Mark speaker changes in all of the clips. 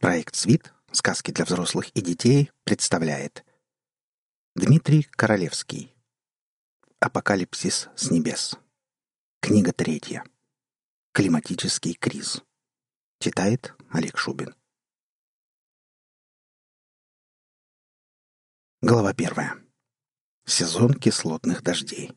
Speaker 1: Проект «Свит. Сказки для взрослых и детей» представляет Дмитрий Королевский. Апокалипсис с небес Книга третья. Климатический криз Читает Олег Шубин. Глава первая. Сезон кислотных дождей.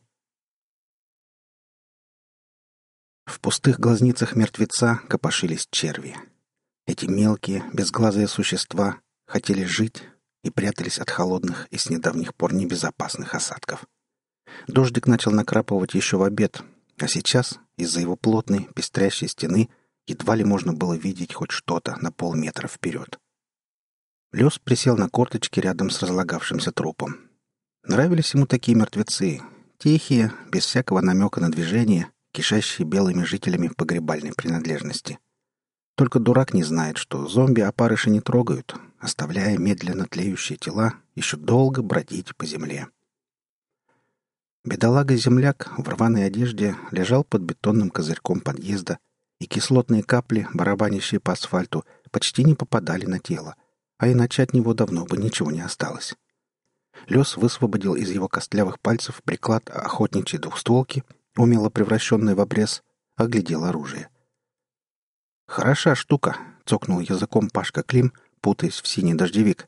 Speaker 1: В пустых глазницах мертвеца копошились черви — эти мелкие, безглазые существа хотели жить и прятались от холодных и с недавних пор небезопасных осадков. Дождик начал накрапывать еще в обед, а сейчас, из-за его плотной, пестрящей стены, едва ли можно было видеть хоть что-то на полметра вперед. Лес присел на корточки рядом с разлагавшимся трупом. Нравились ему такие мертвецы, тихие, без всякого намека на движение, кишащие белыми жителями погребальной принадлежности — только дурак не знает, что зомби опарыши не трогают, оставляя медленно тлеющие тела еще долго бродить по земле. Бедолага-земляк в рваной одежде лежал под бетонным козырьком подъезда, и кислотные капли, барабанящие по асфальту, почти не попадали на тело, а иначе от него давно бы ничего не осталось. Лес высвободил из его костлявых пальцев приклад охотничьей двухстволки, умело превращенный в обрез, оглядел оружие — «Хороша штука», — цокнул языком Пашка Клим, путаясь в синий дождевик.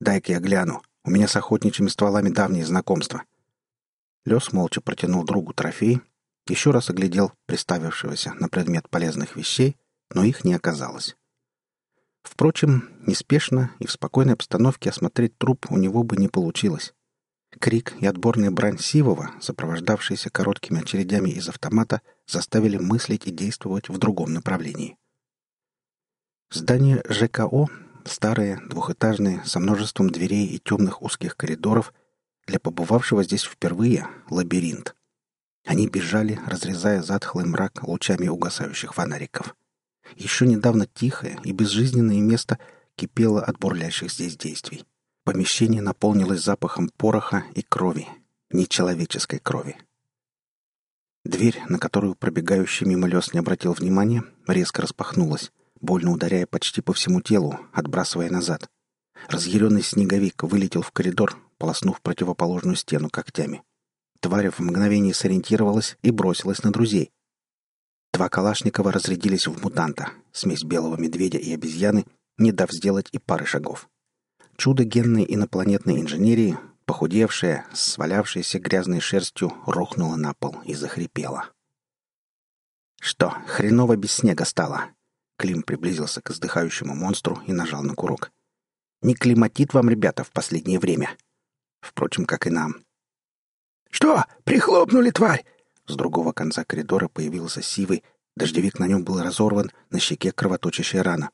Speaker 1: «Дай-ка я гляну. У меня с охотничьими стволами давние знакомства». Лес молча протянул другу трофей, еще раз оглядел приставившегося на предмет полезных вещей, но их не оказалось. Впрочем, неспешно и в спокойной обстановке осмотреть труп у него бы не получилось. Крик и отборная брань Сивова, сопровождавшиеся короткими очередями из автомата, заставили мыслить и действовать в другом направлении. Здание ЖКО, старое, двухэтажное, со множеством дверей и темных узких коридоров, для побывавшего здесь впервые — лабиринт. Они бежали, разрезая затхлый мрак лучами угасающих фонариков. Еще недавно тихое и безжизненное место кипело от бурлящих здесь действий. Помещение наполнилось запахом пороха и крови, нечеловеческой крови. Дверь, на которую пробегающий мимо лес не обратил внимания, резко распахнулась, больно ударяя почти по всему телу, отбрасывая назад. Разъяренный снеговик вылетел в коридор, полоснув противоположную стену когтями. Тварь в мгновение сориентировалась и бросилась на друзей. Два Калашникова разрядились в мутанта, смесь белого медведя и обезьяны, не дав сделать и пары шагов. Чудо генной инопланетной инженерии, похудевшая, свалявшаяся грязной шерстью, рухнула на пол и захрипела. «Что, хреново без снега стало?» Клим приблизился к издыхающему монстру и нажал на курок. «Не климатит вам, ребята, в последнее время. Впрочем, как и нам».
Speaker 2: «Что, прихлопнули, тварь?»
Speaker 1: С другого конца коридора появился сивый, дождевик на нем был разорван, на щеке кровоточащая рана.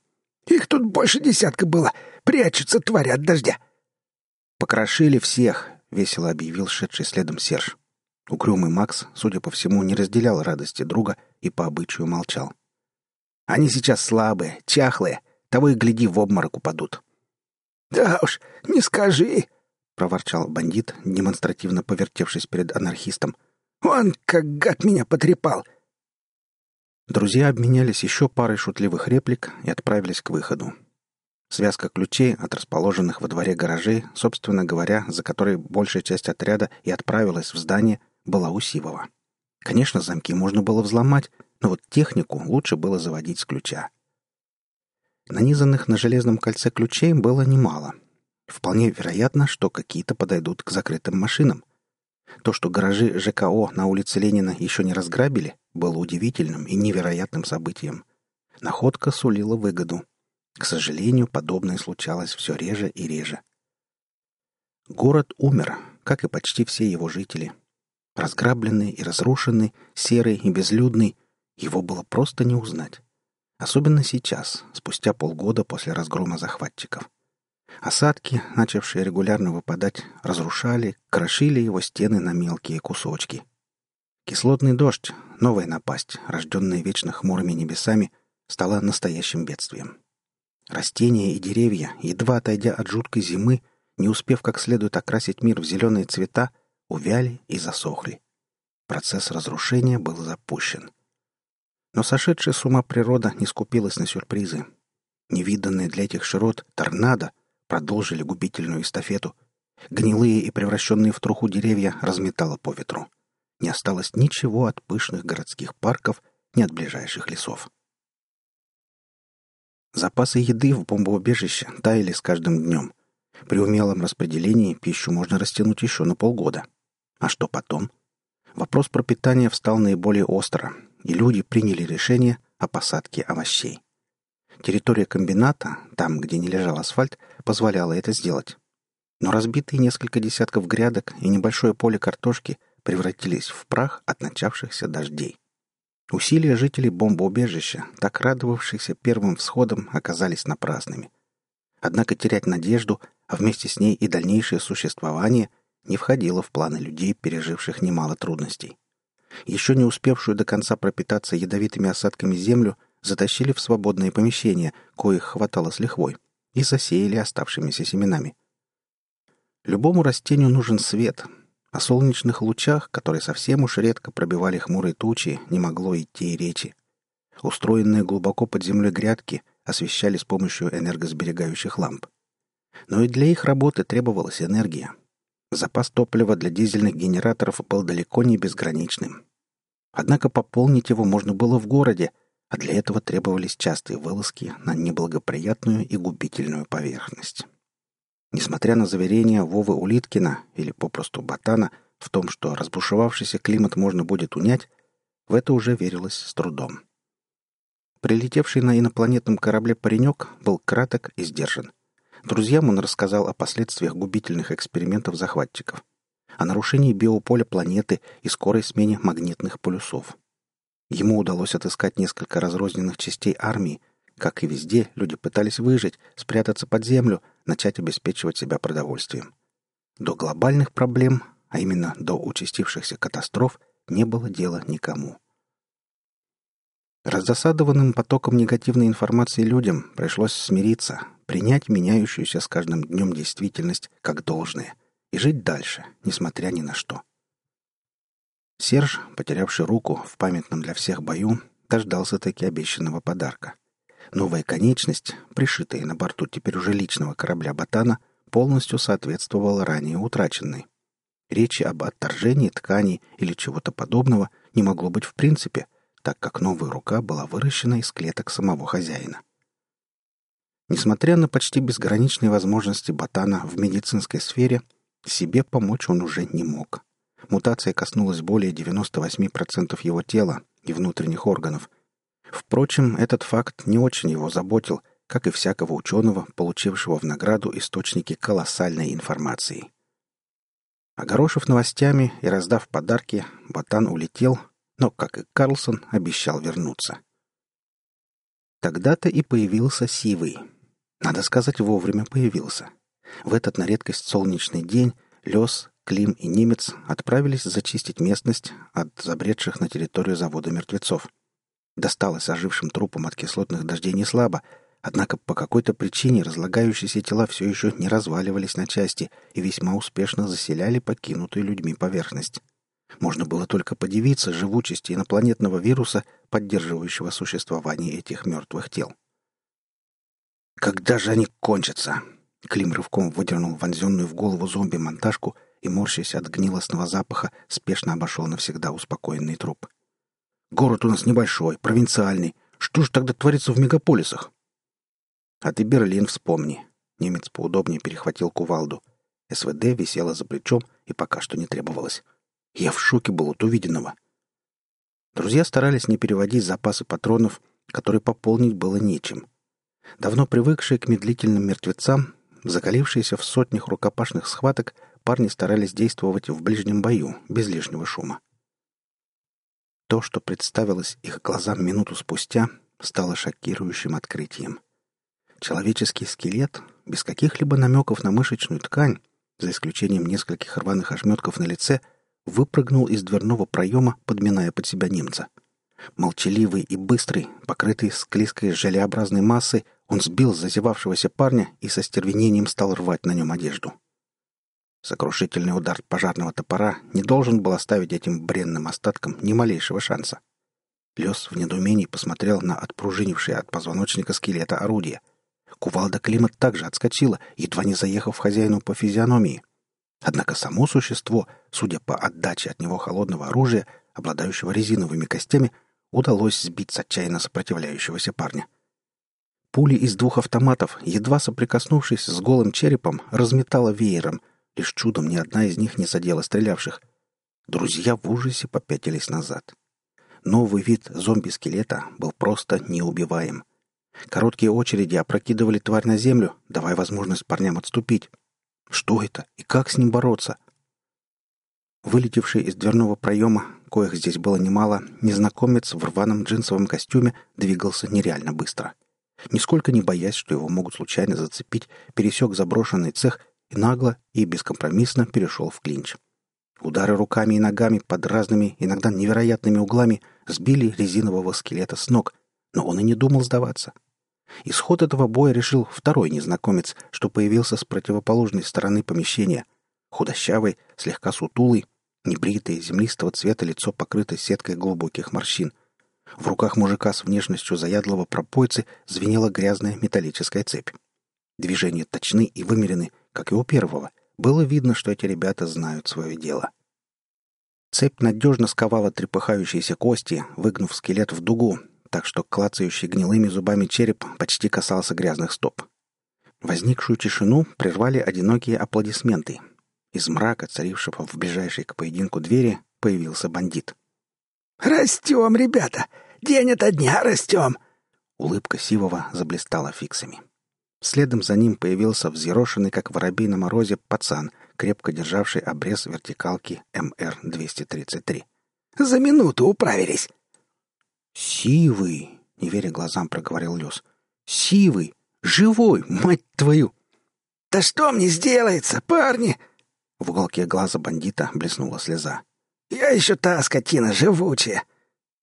Speaker 2: «Их тут больше десятка было. Прячутся твари от дождя».
Speaker 1: «Покрошили всех», — весело объявил шедший следом Серж. Угрюмый Макс, судя по всему, не разделял радости друга и по обычаю молчал. Они сейчас слабые, чахлые. Того и гляди, в обморок упадут.
Speaker 2: «Да уж, не скажи!» — проворчал
Speaker 1: бандит, демонстративно повертевшись перед анархистом.
Speaker 2: «Он как гад меня потрепал!»
Speaker 1: Друзья обменялись еще парой шутливых реплик и отправились к выходу. Связка ключей от расположенных во дворе гаражей, собственно говоря, за которой большая часть отряда и отправилась в здание, была у Сивова. Конечно, замки можно было взломать, но вот технику лучше было заводить с ключа. Нанизанных на железном кольце ключей было немало. Вполне вероятно, что какие-то подойдут к закрытым машинам. То, что гаражи ЖКО на улице Ленина еще не разграбили, было удивительным и невероятным событием. Находка сулила выгоду. К сожалению, подобное случалось все реже и реже. Город умер, как и почти все его жители. Разграбленный и разрушенный, серый и безлюдный, его было просто не узнать. Особенно сейчас, спустя полгода после разгрома захватчиков. Осадки, начавшие регулярно выпадать, разрушали, крошили его стены на мелкие кусочки. Кислотный дождь, новая напасть, рожденная вечно хмурыми небесами, стала настоящим бедствием. Растения и деревья, едва отойдя от жуткой зимы, не успев как следует окрасить мир в зеленые цвета, увяли и засохли. Процесс разрушения был запущен. Но сошедшая с ума природа не скупилась на сюрпризы. Невиданные для этих широт торнадо продолжили губительную эстафету. Гнилые и превращенные в труху деревья разметало по ветру. Не осталось ничего от пышных городских парков, ни от ближайших лесов. Запасы еды в бомбоубежище таяли с каждым днем. При умелом распределении пищу можно растянуть еще на полгода. А что потом? Вопрос пропитания встал наиболее остро, и люди приняли решение о посадке овощей. Территория комбината, там, где не лежал асфальт, позволяла это сделать. Но разбитые несколько десятков грядок и небольшое поле картошки превратились в прах от начавшихся дождей. Усилия жителей бомбоубежища, так радовавшихся первым всходом, оказались напрасными. Однако терять надежду, а вместе с ней и дальнейшее существование, не входило в планы людей, переживших немало трудностей. Еще не успевшую до конца пропитаться ядовитыми осадками землю затащили в свободное помещение, коих хватало с лихвой, и засеяли оставшимися семенами. Любому растению нужен свет. О солнечных лучах, которые совсем уж редко пробивали хмурые тучи, не могло идти и речи. Устроенные глубоко под землей грядки освещали с помощью энергосберегающих ламп. Но и для их работы требовалась энергия. Запас топлива для дизельных генераторов был далеко не безграничным. Однако пополнить его можно было в городе, а для этого требовались частые вылазки на неблагоприятную и губительную поверхность. Несмотря на заверения Вовы Улиткина или попросту Ботана в том, что разбушевавшийся климат можно будет унять, в это уже верилось с трудом. Прилетевший на инопланетном корабле паренек был краток и сдержан. Друзьям он рассказал о последствиях губительных экспериментов захватчиков, о нарушении биополя планеты и скорой смене магнитных полюсов. Ему удалось отыскать несколько разрозненных частей армии. Как и везде, люди пытались выжить, спрятаться под землю, начать обеспечивать себя продовольствием. До глобальных проблем, а именно до участившихся катастроф, не было дела никому. Раздосадованным потоком негативной информации людям пришлось смириться, принять меняющуюся с каждым днем действительность как должное и жить дальше, несмотря ни на что. Серж, потерявший руку в памятном для всех бою, дождался таки обещанного подарка. Новая конечность, пришитая на борту теперь уже личного корабля «Ботана», полностью соответствовала ранее утраченной. Речи об отторжении ткани или чего-то подобного не могло быть в принципе – так как новая рука была выращена из клеток самого хозяина. Несмотря на почти безграничные возможности ботана в медицинской сфере, себе помочь он уже не мог. Мутация коснулась более 98% его тела и внутренних органов. Впрочем, этот факт не очень его заботил, как и всякого ученого, получившего в награду источники колоссальной информации. Огорошив новостями и раздав подарки, Ботан улетел, но, как и Карлсон, обещал вернуться. Тогда-то и появился Сивый. Надо сказать, вовремя появился. В этот на редкость солнечный день Лес, Клим и Немец отправились зачистить местность от забредших на территорию завода мертвецов. Досталось ожившим трупам от кислотных дождей не слабо, однако по какой-то причине разлагающиеся тела все еще не разваливались на части и весьма успешно заселяли покинутую людьми поверхность. Можно было только подивиться живучести инопланетного вируса, поддерживающего существование этих мертвых тел. «Когда же они кончатся?» Клим рывком выдернул вонзенную в голову зомби монтажку и, морщась от гнилостного запаха, спешно обошел навсегда успокоенный труп. «Город у нас небольшой, провинциальный. Что же тогда творится в мегаполисах?» «А ты Берлин вспомни». Немец поудобнее перехватил кувалду. СВД висела за плечом и пока что не требовалось. Я в шоке был от увиденного. Друзья старались не переводить запасы патронов, которые пополнить было нечем. Давно привыкшие к медлительным мертвецам, закалившиеся в сотнях рукопашных схваток, парни старались действовать в ближнем бою, без лишнего шума. То, что представилось их глазам минуту спустя, стало шокирующим открытием. Человеческий скелет, без каких-либо намеков на мышечную ткань, за исключением нескольких рваных ошметков на лице — выпрыгнул из дверного проема, подминая под себя немца. Молчаливый и быстрый, покрытый склизкой желеобразной массой, он сбил зазевавшегося парня и со стервенением стал рвать на нем одежду. Сокрушительный удар пожарного топора не должен был оставить этим бренным остаткам ни малейшего шанса. Лес в недоумении посмотрел на отпружинившее от позвоночника скелета орудие. Кувалда Климат также отскочила, едва не заехав хозяину по физиономии. Однако само существо, судя по отдаче от него холодного оружия, обладающего резиновыми костями, удалось сбить с отчаянно сопротивляющегося парня. Пули из двух автоматов, едва соприкоснувшись с голым черепом, разметала веером. Лишь чудом ни одна из них не задела стрелявших. Друзья в ужасе попятились назад. Новый вид зомби-скелета был просто неубиваем. Короткие очереди опрокидывали тварь на землю, давая возможность парням отступить. Что это и как с ним бороться? Вылетевший из дверного проема, коих здесь было немало, незнакомец в рваном джинсовом костюме двигался нереально быстро. Нисколько не боясь, что его могут случайно зацепить, пересек заброшенный цех нагло и бескомпромиссно перешел в клинч. Удары руками и ногами под разными, иногда невероятными углами сбили резинового скелета с ног, но он и не думал сдаваться. Исход этого боя решил второй незнакомец, что появился с противоположной стороны помещения. Худощавый, слегка сутулый, небритое, землистого цвета лицо покрыто сеткой глубоких морщин. В руках мужика с внешностью заядлого пропойцы звенела грязная металлическая цепь. Движения точны и вымерены, как и у первого — было видно, что эти ребята знают свое дело. Цепь надежно сковала трепыхающиеся кости, выгнув скелет в дугу, так что клацающий гнилыми зубами череп почти касался грязных стоп. Возникшую тишину прервали одинокие аплодисменты. Из мрака, царившего в ближайшей к поединку двери, появился бандит.
Speaker 2: «Растем, ребята! День ото дня растем!»
Speaker 1: Улыбка Сивова заблистала фиксами. Следом за ним появился взъерошенный, как воробей на морозе, пацан, крепко державший обрез вертикалки МР-233.
Speaker 2: «За минуту управились!»
Speaker 1: «Сивый!» — не веря глазам, проговорил Лёс. «Сивый! Живой, мать твою!»
Speaker 2: «Да что мне сделается, парни?»
Speaker 1: В уголке глаза бандита блеснула слеза.
Speaker 2: «Я еще та скотина живучая.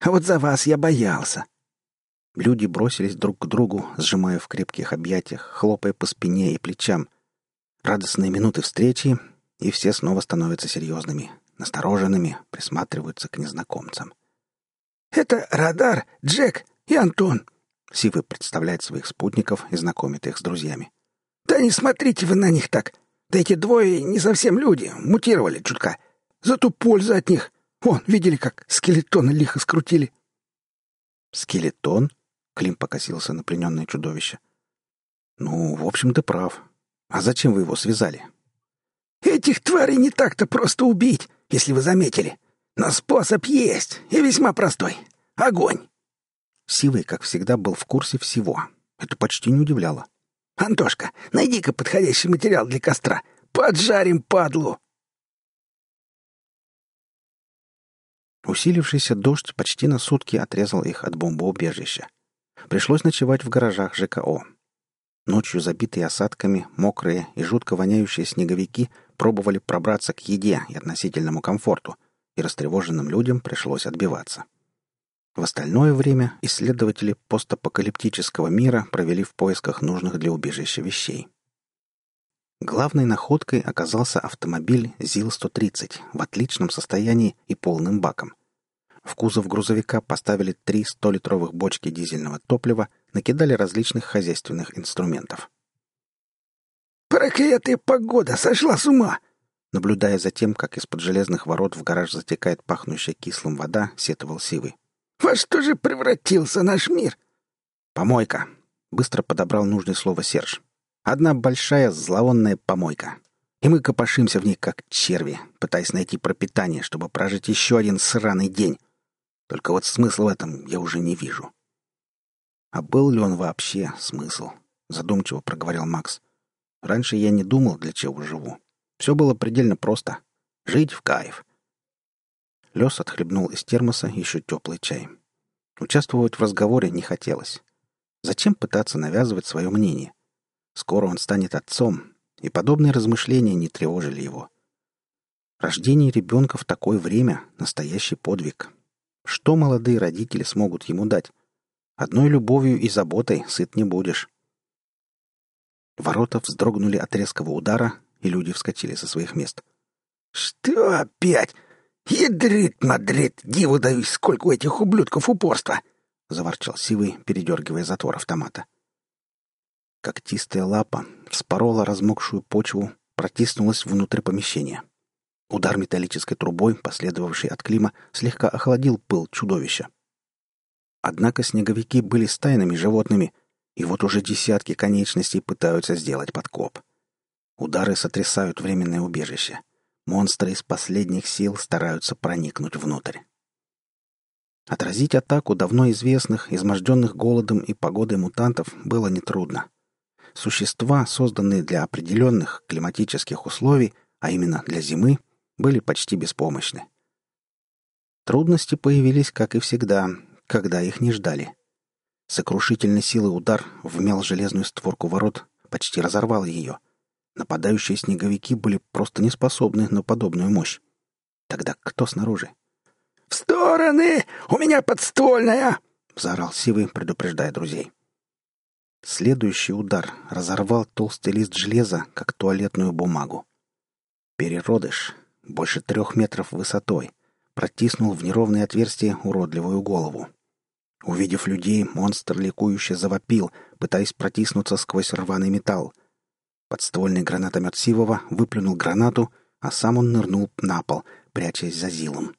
Speaker 2: А вот за вас я боялся.
Speaker 1: Люди бросились друг к другу, сжимая в крепких объятиях, хлопая по спине и плечам. Радостные минуты встречи, и все снова становятся серьезными, настороженными, присматриваются к незнакомцам.
Speaker 2: «Это Радар, Джек и Антон», — Сивы представляет своих спутников и знакомит их с друзьями. «Да не смотрите вы на них так. Да эти двое не совсем люди, мутировали чутка. Зато польза от них. Вон, видели, как скелетоны лихо скрутили?»
Speaker 1: «Скелетон?» Клим покосился на плененное чудовище. «Ну, в общем, ты прав. А зачем вы его связали?»
Speaker 2: «Этих тварей не так-то просто убить, если вы заметили. Но способ есть, и весьма простой. Огонь!»
Speaker 1: Сивый, как всегда, был в курсе всего. Это почти не удивляло.
Speaker 2: «Антошка, найди-ка подходящий материал для костра. Поджарим падлу!»
Speaker 1: Усилившийся дождь почти на сутки отрезал их от бомбоубежища. Пришлось ночевать в гаражах ЖКО. Ночью забитые осадками, мокрые и жутко воняющие снеговики пробовали пробраться к еде и относительному комфорту, и растревоженным людям пришлось отбиваться. В остальное время исследователи постапокалиптического мира провели в поисках нужных для убежища вещей. Главной находкой оказался автомобиль ЗИЛ-130 в отличном состоянии и полным баком – в кузов грузовика поставили три 100-литровых бочки дизельного топлива, накидали различных хозяйственных инструментов.
Speaker 2: «Проклятая погода! Сошла с ума!»
Speaker 1: Наблюдая за тем, как из-под железных ворот в гараж затекает пахнущая кислым вода, сетовал Сивый.
Speaker 2: «Во что же превратился наш мир?»
Speaker 1: «Помойка!» — быстро подобрал нужное слово Серж. «Одна большая зловонная помойка. И мы копошимся в ней, как черви, пытаясь найти пропитание, чтобы прожить еще один сраный день. Только вот смысл в этом я уже не вижу. А был ли он вообще смысл? Задумчиво проговорил Макс. Раньше я не думал, для чего живу. Все было предельно просто. Жить в кайф. Лес отхлебнул из термоса еще теплый чай. Участвовать в разговоре не хотелось. Зачем пытаться навязывать свое мнение? Скоро он станет отцом, и подобные размышления не тревожили его. Рождение ребенка в такое время — настоящий подвиг. Что молодые родители смогут ему дать? Одной любовью и заботой сыт не будешь. Ворота вздрогнули от резкого удара, и люди вскочили со своих мест.
Speaker 2: «Что опять? Ядрит, мадрит, диву даюсь, сколько у этих ублюдков упорства!» — заворчал Сивый, передергивая затвор автомата.
Speaker 1: Когтистая лапа вспорола размокшую почву, протиснулась внутрь помещения. Удар металлической трубой, последовавший от Клима, слегка охладил пыл чудовища. Однако снеговики были стайными животными, и вот уже десятки конечностей пытаются сделать подкоп. Удары сотрясают временное убежище. Монстры из последних сил стараются проникнуть внутрь. Отразить атаку давно известных, изможденных голодом и погодой мутантов было нетрудно. Существа, созданные для определенных климатических условий, а именно для зимы, были почти беспомощны. Трудности появились, как и всегда, когда их не ждали. Сокрушительной силы удар вмял железную створку ворот, почти разорвал ее. Нападающие снеговики были просто не способны на подобную мощь. Тогда кто снаружи?
Speaker 2: «В стороны! У меня подствольная!»
Speaker 1: — заорал Сивый, предупреждая друзей. Следующий удар разорвал толстый лист железа, как туалетную бумагу. Переродыш, больше трех метров высотой, протиснул в неровное отверстие уродливую голову. Увидев людей, монстр ликующе завопил, пытаясь протиснуться сквозь рваный металл. Подствольный гранатомет Сивова выплюнул гранату, а сам он нырнул на пол, прячась за зилом.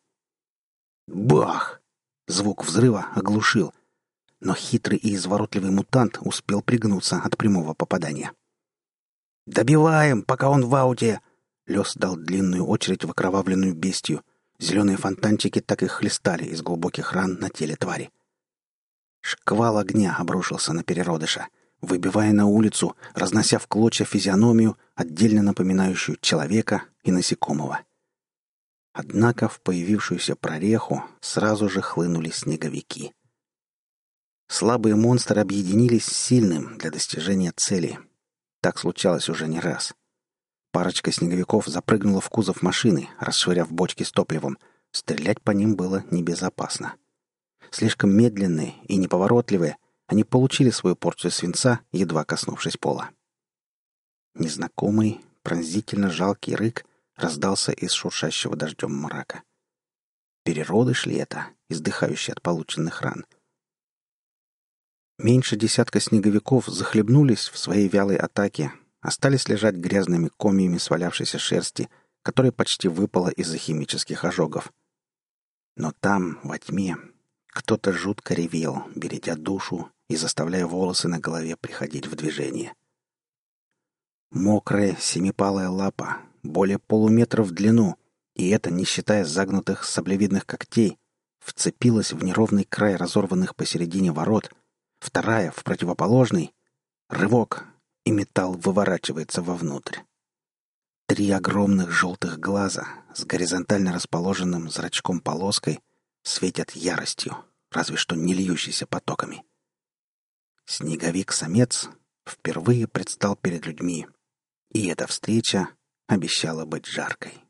Speaker 1: Бах! Звук взрыва оглушил — но хитрый и изворотливый мутант успел пригнуться от прямого попадания. «Добиваем, пока он в ауте!» Лес дал длинную очередь в окровавленную бестию. Зеленые фонтанчики так и хлестали из глубоких ран на теле твари. Шквал огня обрушился на переродыша, выбивая на улицу, разнося в клочья физиономию, отдельно напоминающую человека и насекомого. Однако в появившуюся прореху сразу же хлынули снеговики — Слабые монстры объединились с сильным для достижения цели. Так случалось уже не раз. Парочка снеговиков запрыгнула в кузов машины, расшвыряв бочки с топливом. Стрелять по ним было небезопасно. Слишком медленные и неповоротливые, они получили свою порцию свинца, едва коснувшись пола. Незнакомый, пронзительно жалкий рык раздался из шуршащего дождем мрака. Переродыш ли это, издыхающий от полученных ран — Меньше десятка снеговиков захлебнулись в своей вялой атаке, остались лежать грязными комьями свалявшейся шерсти, которая почти выпала из-за химических ожогов. Но там, во тьме, кто-то жутко ревел, бередя душу и заставляя волосы на голове приходить в движение. Мокрая семипалая лапа, более полуметра в длину, и это не считая загнутых саблевидных когтей, вцепилась в неровный край разорванных посередине ворот — вторая в противоположный. Рывок, и металл выворачивается вовнутрь. Три огромных желтых глаза с горизонтально расположенным зрачком-полоской светят яростью, разве что не льющейся потоками. Снеговик-самец впервые предстал перед людьми, и эта встреча обещала быть жаркой.